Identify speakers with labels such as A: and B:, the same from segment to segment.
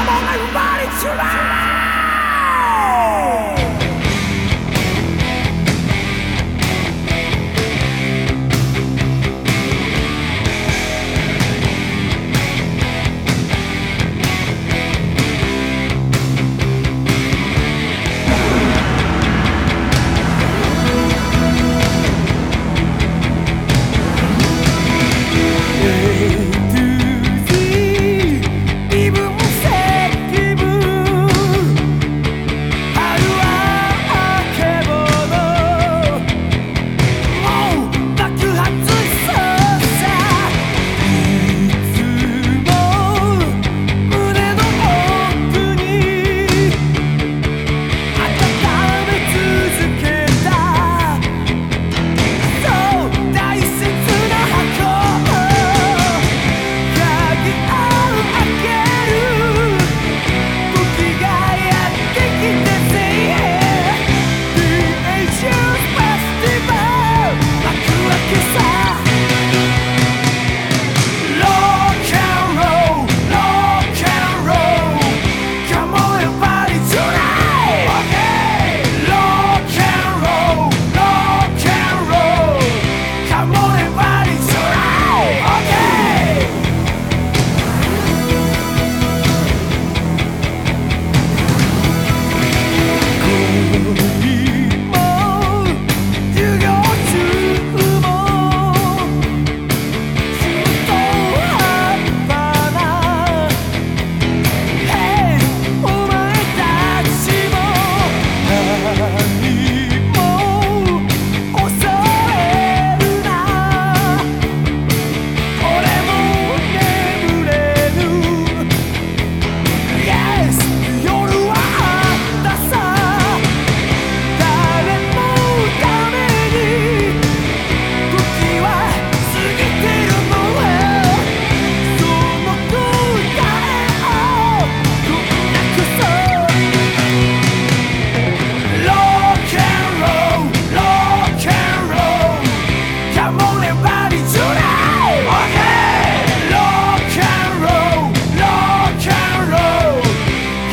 A: Come on, everybody, tonight!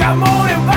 A: come on and